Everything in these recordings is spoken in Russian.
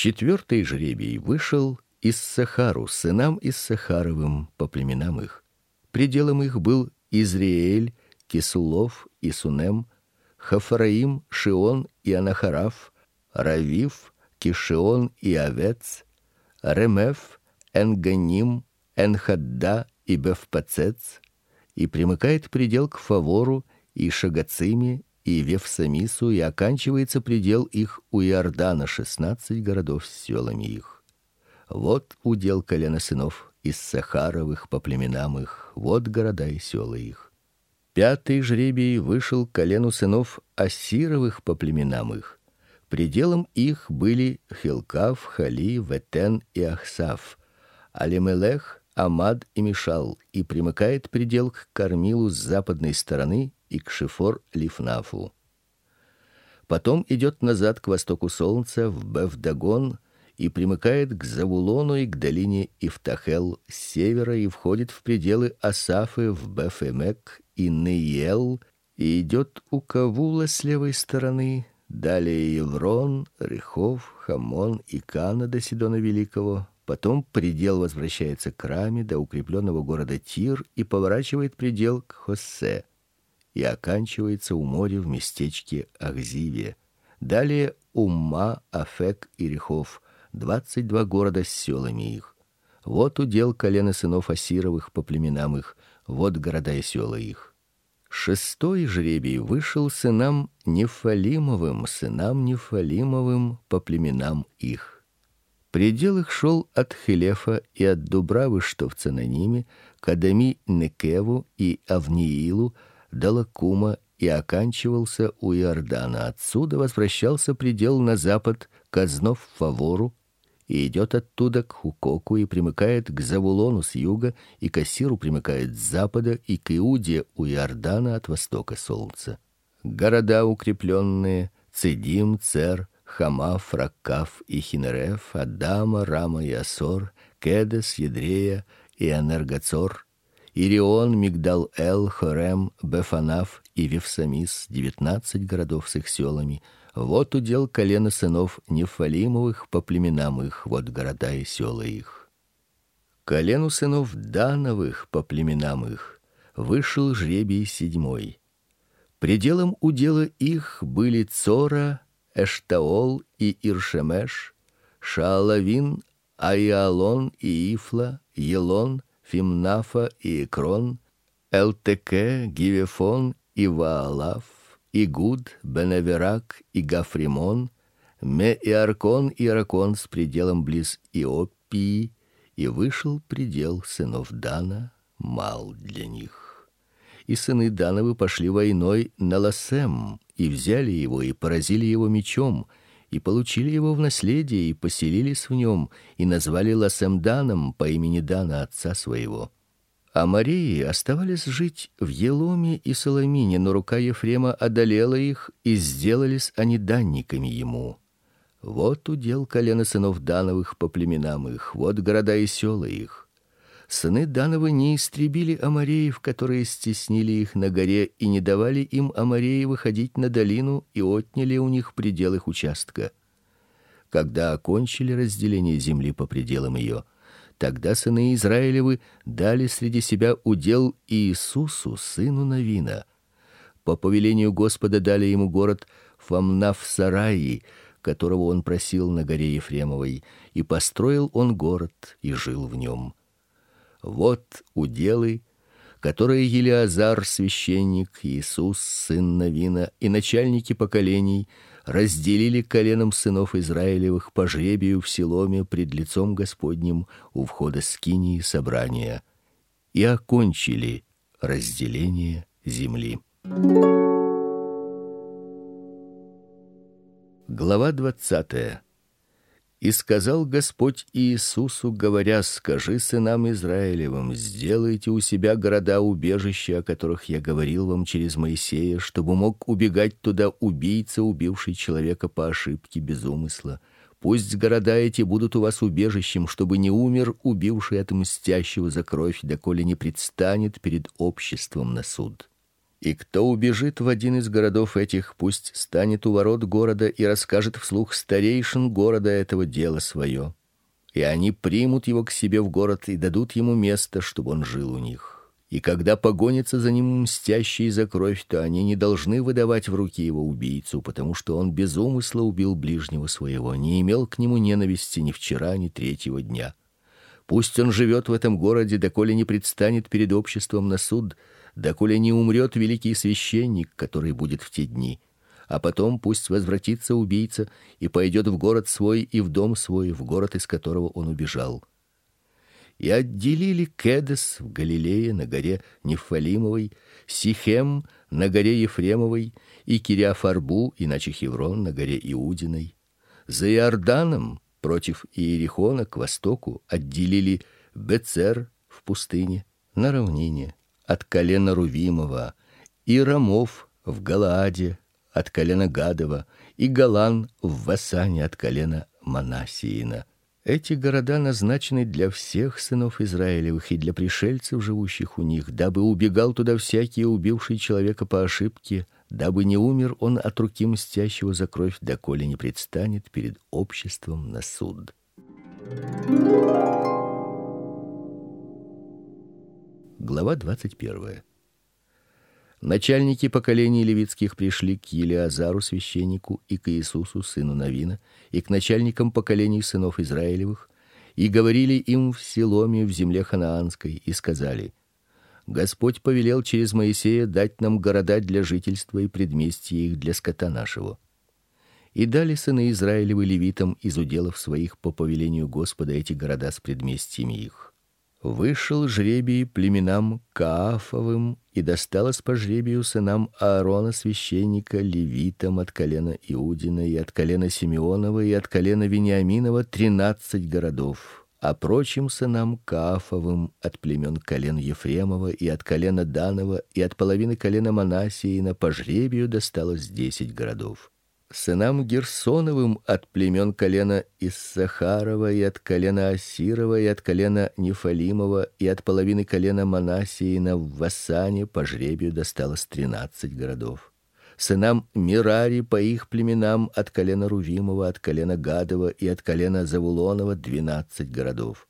Четвертый жребий вышел из Сахару, сынам из Сахаровым по племенам их. Пределом их был Израиль, Кисулов и Сунем, Хафараим, Шион и Анахараф, Равив, Кишион и Авец, Ремеф, Энганим, Энхадда и Бефпацец, и примыкает предел к Фавору и Шагациме и Вевсамису, и оканчивается предел их у Иордана, шестнадцать городов с селами их. Вот удел колена сынов из Сахаровых по племенам их, вот города и села их. Пятый жребий вышел колену сынов Ассировых по племенам их. Пределом их были Хилкав, Хали, Ветен и Ахсав. Алимелех, Амад и Мишал, и примыкает предел к Кармилу с западной стороны и к Шифор-Лифнафу. Потом идет назад к востоку солнца в Бевдагон и примыкает к Завулону и к долине Ифтахел с севера и входит в пределы Асафы в Бефемек и Нейел и идет у Кавула с левой стороны, далее Еврон, Рехов, Хамон и Кана до Сидона Великого. Потом предел возвращается к Раме до укрепленного города Тир и поворачивает предел к Хоссе и оканчивается у моря в местечке Ахзиве. Далее Умма, Афек и Рехов, двадцать два города с селами их. Вот удел колена сынов Асировых по племенам их, вот города и села их. Шестой жребий вышел сынам Нефалимовым, сынам Нефалимовым по племенам их. Предел их шел от Хилефа и от Дубравы, что в Цананиме, к Адами Некеву и Авниилу, до Лакума и оканчивался у Иордана. Отсюда возвращался предел на запад к Азнов Фавору и идет оттуда к Хукоку и примыкает к Завулону с юга, и к Асиру примыкает с запада, и к Иуде у Иордана от востока солнца. Города укрепленные Цедим, Цер, Хама, Фраккав и Хинереф, Адама, Рама и Асор, Кедес, Едрея и Анергацор, Ирион, Мигдал-Эл, Хорем, Бефанаф и Вевсамис, девятнадцать городов с их селами — вот удел колена сынов Нефалимовых по племенам их, вот города и села их. Колену сынов Дановых по племенам их вышел жребий седьмой. Пределом удела их были Цора, Эштаол и Иршемеш, Шаалавин, Айалон и Ифла, Елон, Фимнафа и Экрон, Элтеке, Гивефон и Ваалав, Игуд, Беневерак и Гафримон, Ме и Аркон и Аракон с пределом близ Иопии, и вышел предел сынов Дана мал для них. И сыны Дановы пошли войной на Ласем, и взяли его и поразили его мечом, и получили его в наследие и поселились в нем, и назвали Ласем Даном по имени Дана отца своего а Марии оставались жить в Еломе и Соломине, но рука Ефрема одолела их, и сделались они данниками ему. Вот удел колена сынов Дановых по племенам их, вот города и села их. Сыны Дановы не истребили амореев, которые стеснили их на горе и не давали им амореи выходить на долину и отняли у них предел их участка. Когда окончили разделение земли по пределам ее, Тогда сыны Израилевы дали среди себя удел Иисусу, сыну Навина. По повелению Господа дали ему город Фамнаф-Сараи, которого он просил на горе Ефремовой, и построил он город и жил в нем. Вот уделы, которые Елиазар священник, Иисус сын Навина и начальники поколений разделили коленом сынов Израилевых по жребию в Силоме пред лицом Господним у входа скинии собрания и окончили разделение земли. Глава двадцатая. И сказал Господь Иисусу, говоря: Скажи сынам Израилевым: сделайте у себя города убежища, о которых я говорил вам через Моисея, чтобы мог убегать туда убийца, убивший человека по ошибке без умысла. Пусть города эти будут у вас убежищем, чтобы не умер убивший от мстящего за кровь, доколе не предстанет перед обществом на суд. И кто убежит в один из городов этих, пусть станет у ворот города и расскажет вслух старейшин города этого дело свое. И они примут его к себе в город и дадут ему место, чтобы он жил у них. И когда погонится за ним мстящий за кровь, то они не должны выдавать в руки его убийцу, потому что он без умысла убил ближнего своего, не имел к нему ненависти ни вчера, ни третьего дня. Пусть он живет в этом городе, доколе не предстанет перед обществом на суд, доколе не умрет великий священник, который будет в те дни. А потом пусть возвратится убийца и пойдет в город свой и в дом свой, в город, из которого он убежал. И отделили Кедес в Галилее на горе Нефалимовой, Сихем на горе Ефремовой и Кириафарбу, иначе Хеврон на горе Иудиной. За Иорданом против Иерихона к востоку отделили Бецер в пустыне на равнине от колена Рувимова, и Рамов в Галааде от колена Гадова, и Галан в Васане от колена Манасиина. Эти города назначены для всех сынов Израилевых и для пришельцев, живущих у них, дабы убегал туда всякий убивший человека по ошибке, дабы не умер он от руки мстящего за кровь, доколе не предстанет перед обществом на суд. Глава двадцать первая. Начальники поколений левитских пришли к Елиазару священнику и к Иисусу сыну Навина и к начальникам поколений сынов Израилевых и говорили им в Силоме в земле ханаанской и сказали: Господь повелел через Моисея дать нам города для жительства и предместья их для скота нашего. И дали сыны Израилевы левитам из уделов своих по повелению Господа эти города с предместьями их. Вышел жребий племенам Каафовым, и досталось по жребию сынам Аарона священника левитам от колена Иудина и от колена Симеонова и от колена Вениаминова тринадцать городов а прочим сынам Каафовым от племен колен Ефремова и от колена Данова и от половины колена Манасии на пожребию досталось десять городов. Сынам Герсоновым от племен колена Иссахарова и от колена Асирова и от колена Нефалимова и от половины колена Манасии на Вассане по жребию досталось тринадцать городов сынам Мирари по их племенам от колена Рувимова, от колена Гадова и от колена Завулонова двенадцать городов.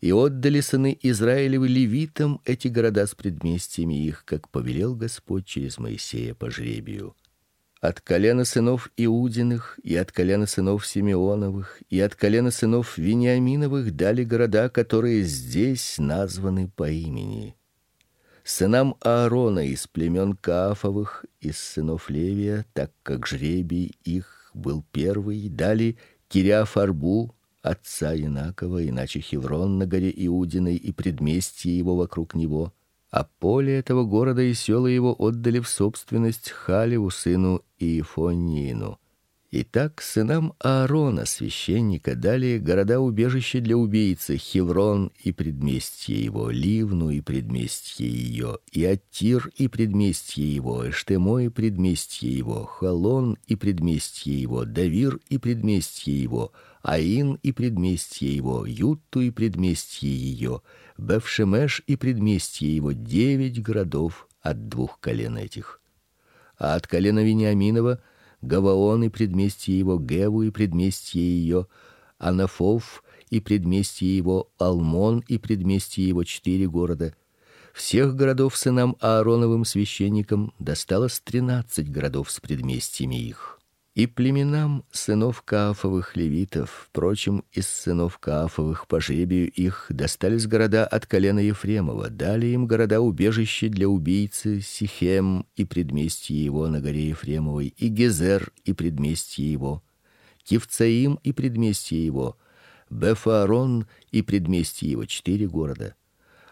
И отдали сыны Израилевы левитам эти города с предместьями их, как повелел Господь через Моисея по жребию. От колена сынов Иудиных и от колена сынов Симеоновых и от колена сынов Вениаминовых дали города, которые здесь названы по имени. Сынам Аарона из племен Каафовых, из сынов Левия, так как жребий их был первый, дали Кириафарбу, отца Инакова, иначе Хеврон на горе Иудиной и предместье его вокруг него, а поле этого города и села его отдали в собственность Халеву сыну Иефониину. Итак, сынам Аарона, священника, дали города-убежища для убийцы Хеврон и предместье его, Ливну и предместье ее, и Аттир и предместье его, Эштемо и предместье его, Халон и предместье его, Давир и предместье его, Аин и предместье его, Ютту и предместье ее, Бевшемеш и предместье его, девять городов от двух колен этих. А от колена Вениаминова Гаваон и предместье его, Геву и предместье ее, Анафов и предместье его, Алмон и предместье его четыре города. Всех городов сынам Аароновым священникам досталось тринадцать городов с предместьями их и племенам сынов Каафовых левитов, впрочем, из сынов Каафовых по жребию их достались города от колена Ефремова, дали им города убежище для убийцы Сихем и предместье его на горе Ефремовой, и Гезер и предместье его, Кивцаим и предместье его, Бефарон и предместье его четыре города.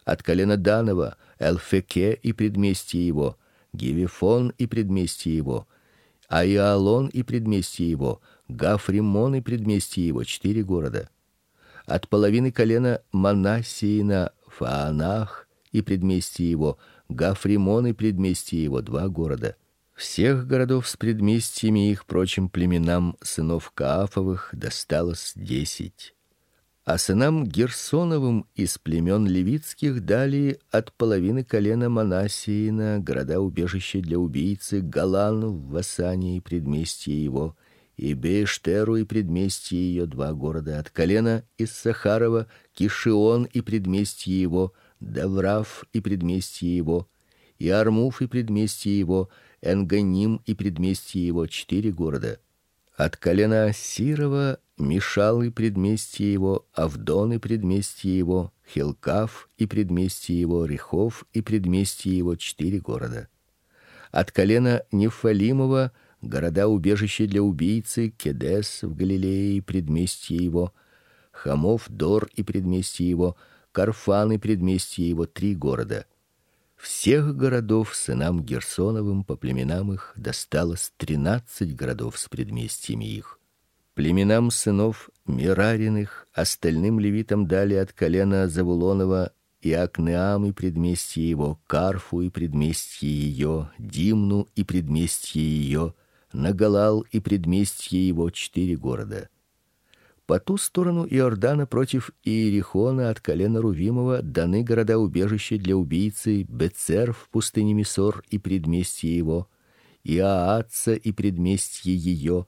От колена Данова Элфеке и предместье его, Гивефон и предместье его, Аиалон и предместье его, Гафримон и предместье его, четыре города. От половины колена Манасиина Фаанах и предместье его, Гафримон и предместье его, два города. Всех городов с предместьями их прочим племенам сынов Каафовых досталось десять. А сынам Герсоновым из племен левитских дали от половины колена Манасиина города-убежище для убийцы Галан в Васане и предместье его, и Бештеру и предместье ее два города от колена из Сахарова, Кишион и предместье его, Даврав и предместье его, и Армуф и предместье его, Энганим и предместье его четыре города. От колена Сирова Мишал и предместье его, Авдон и предместье его, Хилкав и предместье его, Рехов и предместье его четыре города. От колена Нефалимова города убежище для убийцы Кедес в Галилее и предместье его, Хамов, Дор и предместье его, Карфан и предместье его три города. Всех городов сынам Герсоновым по племенам их досталось тринадцать городов с предместьями их племенам сынов Мирариных, остальным левитам дали от колена Завулонова и Акнеам и предместье его, Карфу и предместье ее, Димну и предместье ее, Нагалал и предместье его четыре города. По ту сторону Иордана против Иерихона от колена Рувимова даны города-убежища для убийцы Бецер в пустыне Мисор и предместье его, Иааца и предместье ее,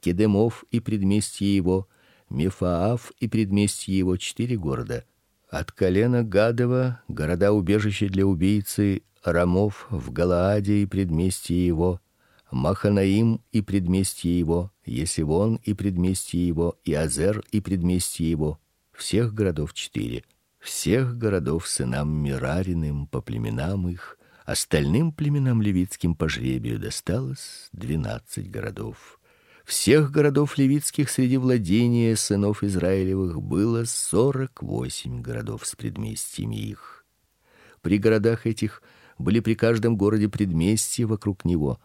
Кедемов и предместье его, Мефаав и предместье его четыре города. От колена Гадова города-убежище для убийцы Рамов в Галааде и предместье его, Маханаим и предместье его, Есивон и предместье его, и Азер и предместье его, всех городов четыре. Всех городов сынам Мирариным по племенам их, остальным племенам левитским по жребию досталось двенадцать городов всех городов левитских среди владения сынов Израилевых было сорок восемь городов с предместьями их. При городах этих были при каждом городе предместья вокруг него.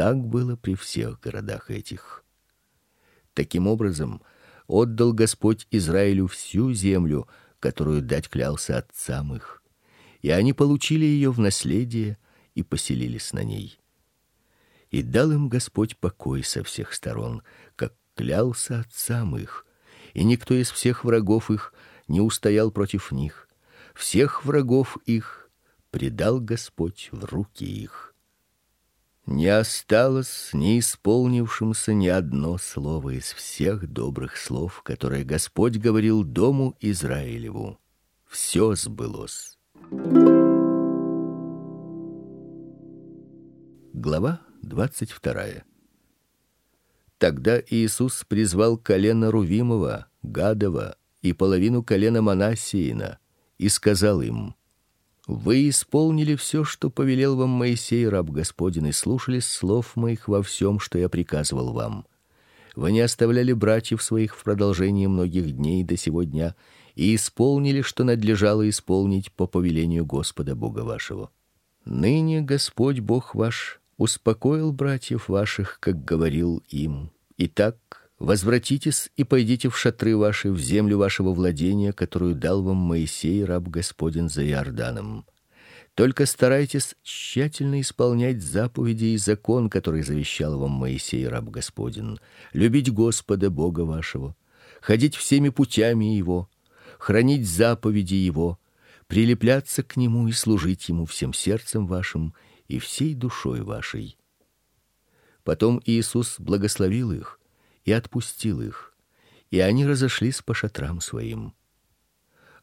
Так было при всех городах этих. Таким образом, отдал Господь Израилю всю землю, которую дать клялся отцам их, и они получили ее в наследие и поселились на ней и дал им Господь покой со всех сторон, как клялся отцам их, и никто из всех врагов их не устоял против них. Всех врагов их предал Господь в руки их. Не осталось не исполнившимся ни одно слово из всех добрых слов, которые Господь говорил дому Израилеву. Все сбылось. Глава двадцать вторая. Тогда Иисус призвал колено Рувимова, Гадова и половину колена Манассиина и сказал им: Вы исполнили все, что повелел вам Моисей, раб Господин, и слушали слов моих во всем, что я приказывал вам. Вы не оставляли братьев своих в продолжении многих дней до сегодня и исполнили, что надлежало исполнить по повелению Господа Бога вашего. Ныне Господь Бог ваш успокоил братьев ваших, как говорил им. Итак, возвратитесь и пойдите в шатры ваши, в землю вашего владения, которую дал вам Моисей, раб Господин за Иорданом. Только старайтесь тщательно исполнять заповеди и закон, который завещал вам Моисей, раб Господин, любить Господа Бога вашего, ходить всеми путями его, хранить заповеди его, прилепляться к нему и служить ему всем сердцем вашим и всей душой вашей. Потом Иисус благословил их и отпустил их, и они разошлись по шатрам своим.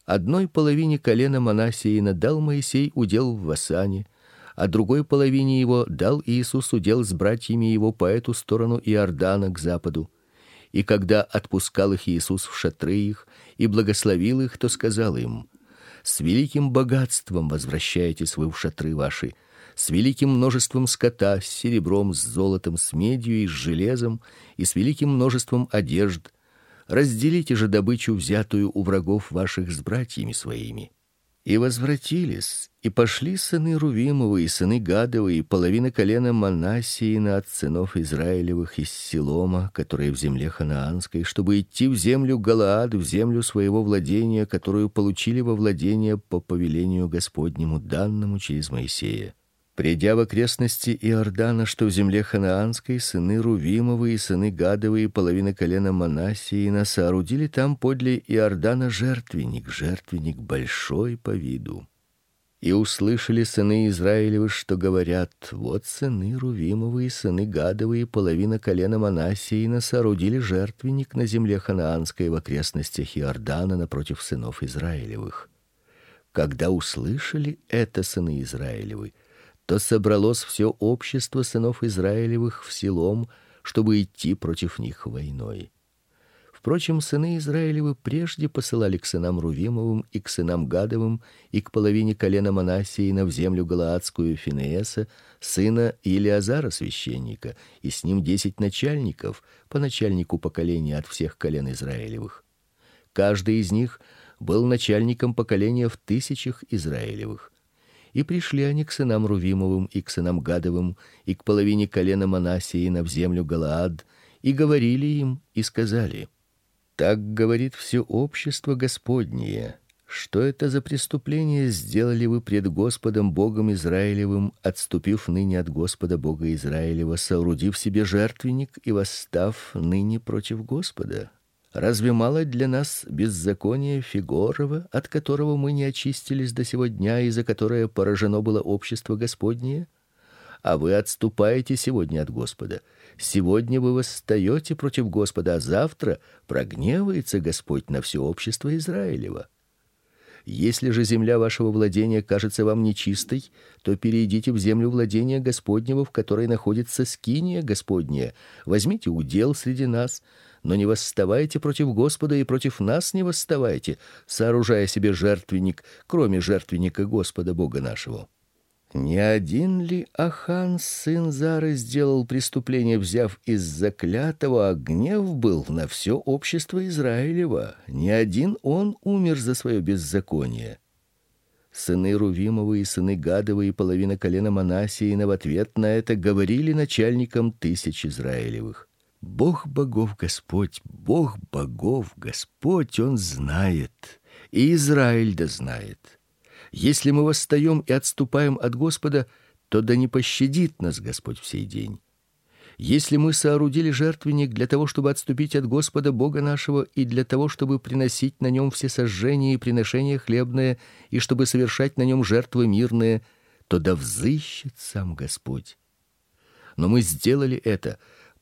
Одной половине колена Манасиина дал Моисей удел в Васане, а другой половине его дал Иисус удел с братьями его по эту сторону Иордана к западу. И когда отпускал их Иисус в шатры их и благословил их, то сказал им: с великим богатством возвращаетесь вы в шатры ваши с великим множеством скота, с серебром, с золотом, с медью и с железом, и с великим множеством одежд. Разделите же добычу, взятую у врагов ваших с братьями своими. И возвратились, и пошли сыны Рувимовы и сыны Гадовы и половина колена Манассиина от сынов Израилевых из Силома, которые в земле ханаанской, чтобы идти в землю Галаад, в землю своего владения, которую получили во владение по повелению Господнему данному через Моисея. Придя в окрестности Иордана, что в земле ханаанской, сыны Рувимовы и сыны Гадовы и половина колена Манасии соорудили там подле Иордана жертвенник, жертвенник большой по виду. И услышали сыны Израилевы, что говорят: вот сыны Рувимовы и сыны Гадовы и половина колена Манасии соорудили жертвенник на земле ханаанской в окрестностях Иордана напротив сынов Израилевых. Когда услышали это сыны Израилевы, то собралось все общество сынов Израилевых в селом, чтобы идти против них войной. Впрочем, сыны Израилевы прежде посылали к сынам Рувимовым и к сынам Гадовым и к половине колена Манасии на землю галаадскую Финееса, сына Илиазара священника, и с ним десять начальников, по начальнику поколения от всех колен Израилевых. Каждый из них был начальником поколения в тысячах Израилевых. И пришли они к сынам Рувимовым и к сынам Гадовым и к половине колена Манасии на землю Галаад, и говорили им и сказали: Так говорит все общество Господнее, что это за преступление сделали вы пред Господом Богом Израилевым, отступив ныне от Господа Бога Израилева, соорудив себе жертвенник и восстав ныне против Господа? Разве мало для нас беззакония Фигорова, от которого мы не очистились до сего дня и за которое поражено было общество Господнее? А вы отступаете сегодня от Господа. Сегодня вы восстаете против Господа, а завтра прогневается Господь на все общество Израилева. Если же земля вашего владения кажется вам нечистой, то перейдите в землю владения Господнего, в которой находится скиния Господня. Возьмите удел среди нас, но не восставайте против Господа и против нас не восставайте, сооружая себе жертвенник, кроме жертвенника Господа Бога нашего. Не один ли Ахан сын Зары сделал преступление, взяв из заклятого, а гнев был на все общество Израилева? Не один он умер за свое беззаконие. Сыны Рувимовы и сыны Гадовы и половина колена Манасии в ответ на это говорили начальникам тысяч Израилевых: Бог богов Господь, Бог богов Господь, он знает, и Израиль да знает. Если мы восстаем и отступаем от Господа, то да не пощадит нас Господь в сей день. Если мы соорудили жертвенник для того, чтобы отступить от Господа Бога нашего и для того, чтобы приносить на нем все сожжения и приношения хлебные и чтобы совершать на нем жертвы мирные, то да взыщет сам Господь. Но мы сделали это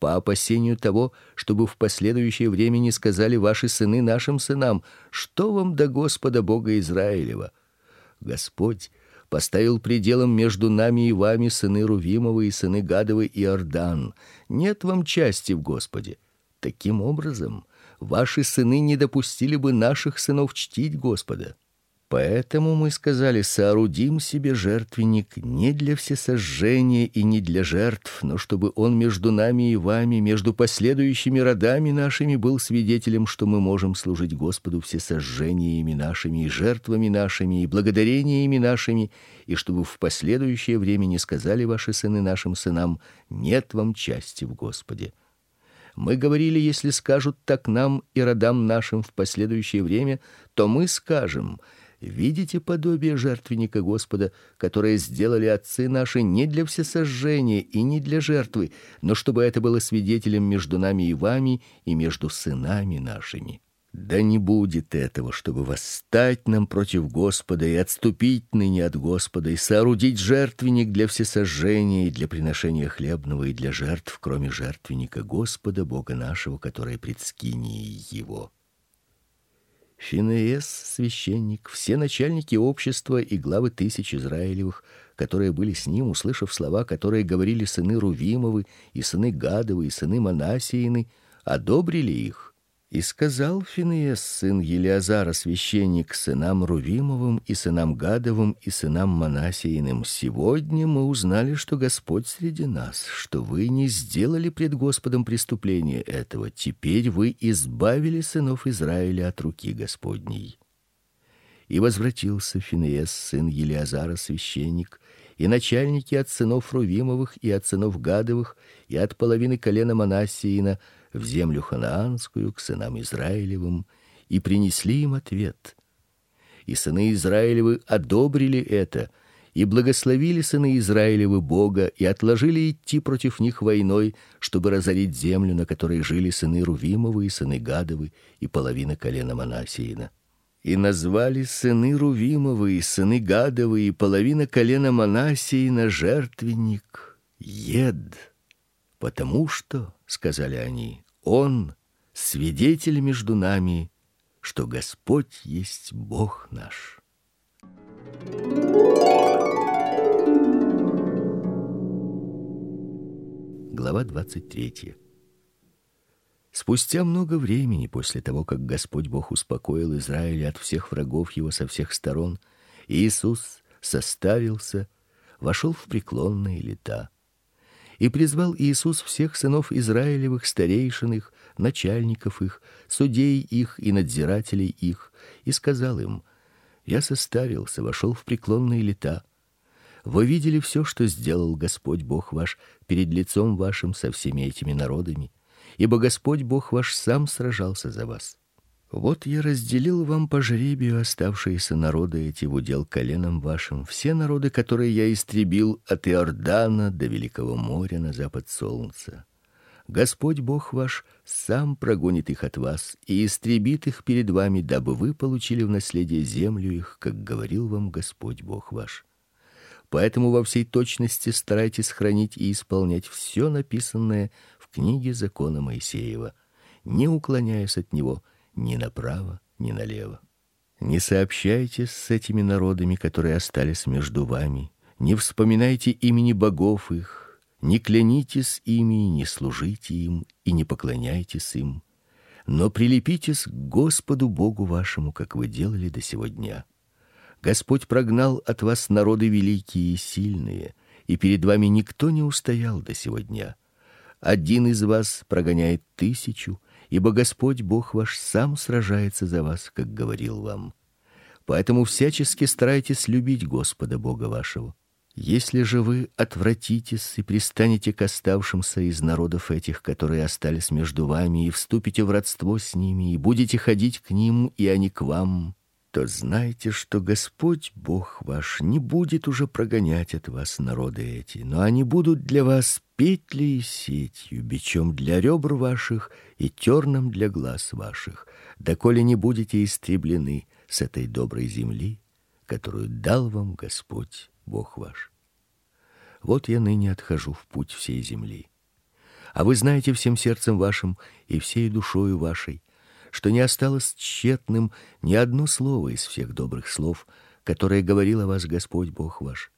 по опасению того, чтобы в последующее время не сказали ваши сыны нашим сынам: что вам до Господа Бога Израилева? Господь поставил пределом между нами и вами сыны Рувимовы и сыны Гадовы и Иордан. Нет вам части в Господе. Таким образом, ваши сыны не допустили бы наших сынов чтить Господа. Поэтому мы сказали: соорудим себе жертвенник не для всесожжения и не для жертв, но чтобы он между нами и вами, между последующими родами нашими был свидетелем, что мы можем служить Господу всесожжениями нашими и жертвами нашими и благодарениями нашими, и чтобы в последующее время не сказали ваши сыны нашим сынам: нет вам части в Господе. Мы говорили, если скажут так нам и родам нашим в последующее время, то мы скажем: видите подобие жертвенника Господа, которое сделали отцы наши не для всесожжения и не для жертвы, но чтобы это было свидетелем между нами и вами и между сынами нашими. Да не будет этого, чтобы восстать нам против Господа и отступить ныне от Господа и соорудить жертвенник для всесожжения и для приношения хлебного и для жертв, кроме жертвенника Господа Бога нашего, который пред скинией его. Финеес, священник, все начальники общества и главы тысяч израилевых, которые были с ним, услышав слова, которые говорили сыны Рувимовы и сыны Гадовы и сыны Манасиины, одобрили их и сказал Финеес, сын Елиазара, священник, сынам Рувимовым и сынам Гадовым и сынам Манасииным: сегодня мы узнали, что Господь среди нас, что вы не сделали пред Господом преступления этого. Теперь вы избавили сынов Израиля от руки Господней. И возвратился Финеес, сын Елиазара, священник, и начальники от сынов Рувимовых и от сынов Гадовых и от половины колена Манасиина в землю ханаанскую к сынам Израилевым и принесли им ответ. И сыны Израилевы одобрили это и благословили сыны Израилевы Бога и отложили идти против них войной, чтобы разорить землю, на которой жили сыны Рувимовы и сыны Гадовы и половина колена Манасиина. И назвали сыны Рувимовы и сыны Гадовы и половина колена Манасиина жертвенник Ед, потому что, сказали они, он свидетель между нами, что Господь есть Бог наш. Глава двадцать третья. Спустя много времени после того, как Господь Бог успокоил Израиль от всех врагов его со всех сторон, Иисус составился, вошел в преклонные лета. И призвал Иисус всех сынов Израилевых, старейшин их, начальников их, судей их и надзирателей их, и сказал им: Я состарился, вошел в преклонные лета. Вы видели все, что сделал Господь Бог ваш перед лицом вашим со всеми этими народами ибо Господь Бог ваш сам сражался за вас. Вот я разделил вам по жребию оставшиеся народы эти в удел коленам вашим, все народы, которые я истребил от Иордана до великого моря на запад солнца. Господь Бог ваш сам прогонит их от вас и истребит их перед вами, дабы вы получили в наследие землю их, как говорил вам Господь Бог ваш. Поэтому во всей точности старайтесь хранить и исполнять все написанное книге закона Моисеева, не уклоняясь от него ни направо, ни налево. Не сообщайтесь с этими народами, которые остались между вами, не вспоминайте имени богов их, не клянитесь ими, не служите им и не поклоняйтесь им, но прилепитесь к Господу Богу вашему, как вы делали до сего дня. Господь прогнал от вас народы великие и сильные, и перед вами никто не устоял до сего дня. Один из вас прогоняет тысячу, ибо Господь Бог ваш сам сражается за вас, как говорил вам. Поэтому всячески старайтесь любить Господа Бога вашего. Если же вы отвратитесь и пристанете к оставшимся из народов этих, которые остались между вами, и вступите в родство с ними, и будете ходить к ним, и они к вам, то знайте, что Господь Бог ваш не будет уже прогонять от вас народы эти, но они будут для вас петлей и сетью, бичом для ребр ваших и терном для глаз ваших, доколе не будете истреблены с этой доброй земли, которую дал вам Господь Бог ваш. Вот я ныне отхожу в путь всей земли. А вы знаете всем сердцем вашим и всей душою вашей, что не осталось тщетным ни одно слово из всех добрых слов, которые говорил о вас Господь Бог ваш.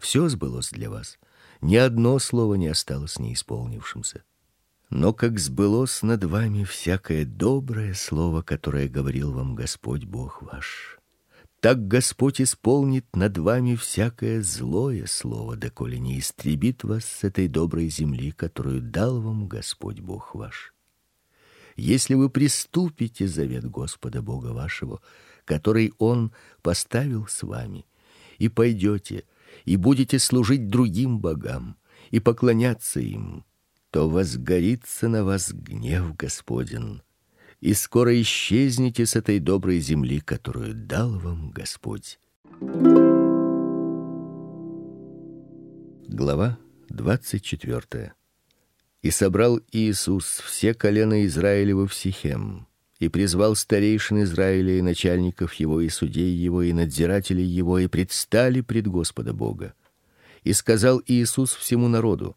Все сбылось для вас. Ни одно слово не осталось неисполнившимся. Но как сбылось над вами всякое доброе слово, которое говорил вам Господь Бог ваш, так Господь исполнит над вами всякое злое слово, доколе не истребит вас с этой доброй земли, которую дал вам Господь Бог ваш если вы приступите завет Господа Бога вашего, который он поставил с вами, и пойдете и будете служить другим богам и поклоняться им, то возгорится на вас гнев Господень, и скоро исчезнете с этой доброй земли, которую дал вам Господь. Глава двадцать четвертая. И собрал Иисус все колена Израилева в Сихем, и призвал старейшин Израиля и начальников его и судей его и надзирателей его и предстали пред Господа Бога. И сказал Иисус всему народу: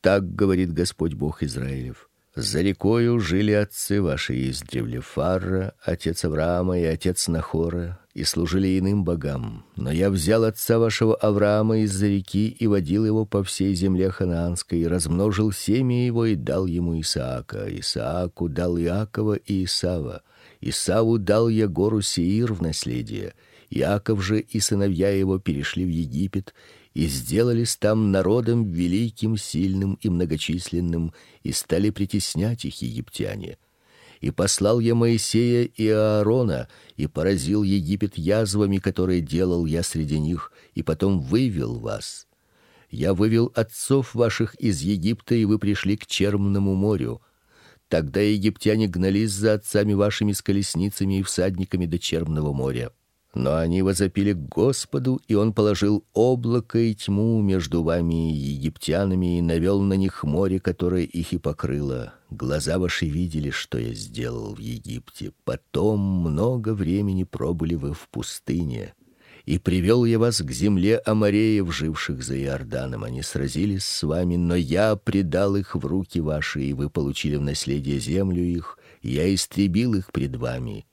Так говорит Господь Бог Израилев: за рекою жили отцы ваши издревле Фарра, отец Авраама и отец Нахора, и служили иным богам. Но я взял отца вашего Авраама из-за реки и водил его по всей земле ханаанской, и размножил семя его и дал ему Исаака. Исааку дал Иакова и Исава. Исаву дал я гору Сеир в наследие. Иаков же и сыновья его перешли в Египет и сделались там народом великим, сильным и многочисленным, и стали притеснять их египтяне. И послал я Моисея и Аарона, и поразил Египет язвами, которые делал я среди них, и потом вывел вас. Я вывел отцов ваших из Египта, и вы пришли к Черному морю. Тогда египтяне гнались за отцами вашими с колесницами и всадниками до Черного моря. Но они возопили к Господу, и он положил облако и тьму между вами и египтянами и навел на них море, которое их и покрыло. Глаза ваши видели, что я сделал в Египте. Потом много времени пробыли вы в пустыне и привел я вас к земле амореев, живших за Иорданом. Они сразились с вами, но я предал их в руки ваши, и вы получили в наследие землю их. Я истребил их пред вами.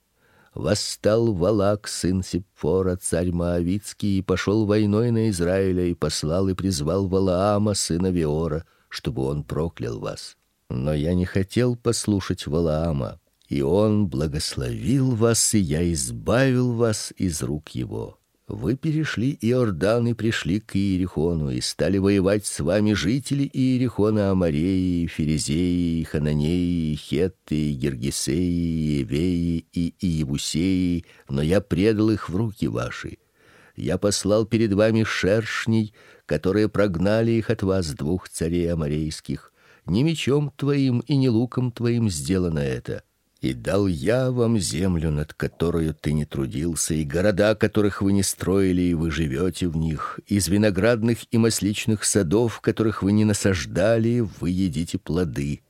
Восстал Валак, сын Сепфора, царь Моавицкий, и пошел войной на Израиля, и послал и призвал Валаама, сына Веора, чтобы он проклял вас. Но я не хотел послушать Валаама, и он благословил вас, и я избавил вас из рук его. Вы перешли Иордан и пришли к Иерихону и стали воевать с вами жители Иерихона, Амореи, Ферезеи, Хананеи, Хетты, Гергесеи, Евеи и Иевусеи, но я предал их в руки ваши. Я послал перед вами шершней, которые прогнали их от вас двух царей аморейских. Ни мечом твоим и ни луком твоим сделано это и дал я вам землю, над которой ты не трудился, и города, которых вы не строили, и вы живете в них, из виноградных и масличных садов, которых вы не насаждали, вы едите плоды.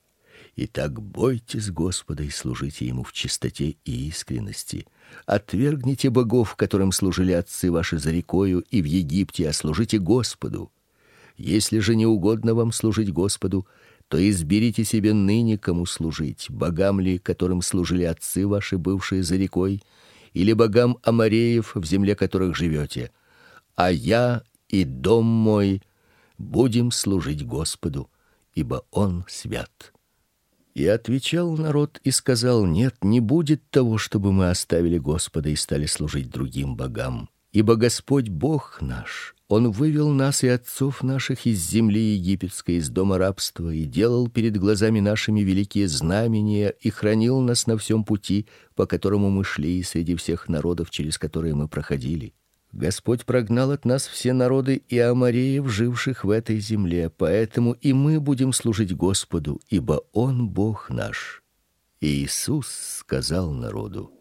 Итак, бойтесь Господа и служите ему в чистоте и искренности. Отвергните богов, которым служили отцы ваши за рекою и в Египте, а служите Господу. Если же не угодно вам служить Господу, то изберите себе ныне кому служить: богам ли, которым служили отцы ваши, бывшие за рекой, или богам амореев, в земле которых живете. А я и дом мой будем служить Господу, ибо он свят. И отвечал народ и сказал: Нет, не будет того, чтобы мы оставили Господа и стали служить другим богам, ибо Господь Бог наш он вывел нас и отцов наших из земли египетской, из дома рабства, и делал перед глазами нашими великие знамения и хранил нас на всем пути, по которому мы шли среди всех народов, через которые мы проходили. Господь прогнал от нас все народы и амореев, живших в этой земле, поэтому и мы будем служить Господу, ибо Он Бог наш. И Иисус сказал народу: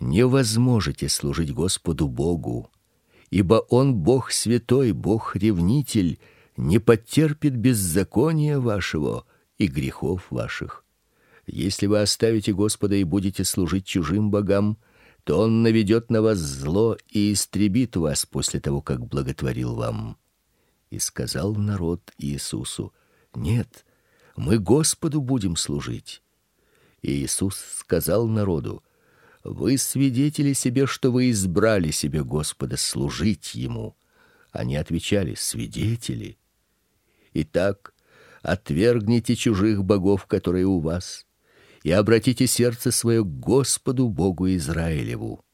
Не возможете служить Господу Богу ибо он Бог святой, Бог ревнитель, не потерпит беззакония вашего и грехов ваших. Если вы оставите Господа и будете служить чужим богам, то он наведет на вас зло и истребит вас после того, как благотворил вам. И сказал народ Иисусу: Нет, мы Господу будем служить. И Иисус сказал народу: вы свидетели себе, что вы избрали себе Господа служить ему. Они отвечали: свидетели. Итак, отвергните чужих богов, которые у вас, и обратите сердце свое к Господу Богу Израилеву.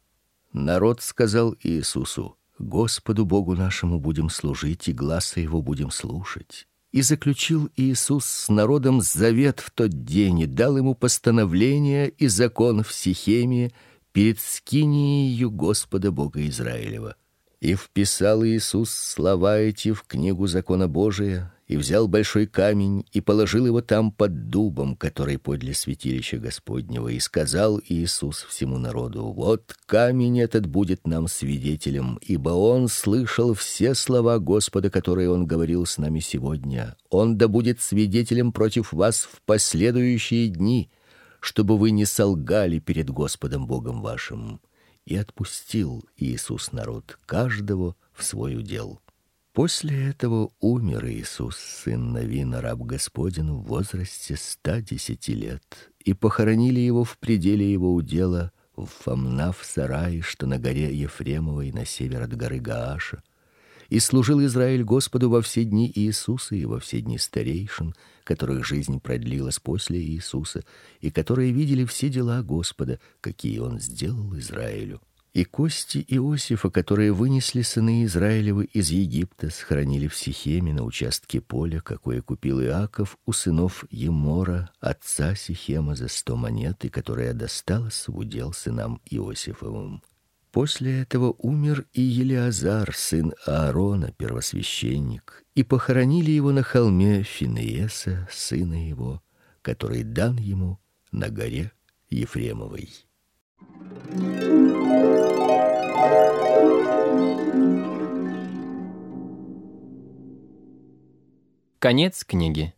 Народ сказал Иисусу: Господу Богу нашему будем служить и гласа его будем слушать. И заключил Иисус с народом завет в тот день и дал ему постановление и закон в Сихеме перед скинией Господа Бога Израилева. И вписал Иисус слова эти в книгу закона Божия, и взял большой камень и положил его там под дубом, который подле святилища Господнего, и сказал Иисус всему народу: Вот камень этот будет нам свидетелем, ибо он слышал все слова Господа, которые он говорил с нами сегодня. Он да будет свидетелем против вас в последующие дни, чтобы вы не солгали перед Господом Богом вашим. И отпустил Иисус народ каждого в свой удел. После этого умер Иисус, сын Навина, раб Господин, в возрасте ста десяти лет, и похоронили его в пределе его удела в Фамна в сарае, что на горе Ефремовой на север от горы Гааша. И служил Израиль Господу во все дни Иисуса и во все дни старейшин, которых жизнь продлилась после Иисуса, и которые видели все дела Господа, какие он сделал Израилю. И кости Иосифа, которые вынесли сыны Израилевы из Египта, сохранили в Сихеме на участке поля, какое купил Иаков у сынов Емора, отца Сихема за сто монет, и которая досталась в удел сынам Иосифовым. После этого умер и Елиазар, сын Аарона, первосвященник, и похоронили его на холме Финееса, сына его, который дан ему на горе Ефремовой. Конец книги.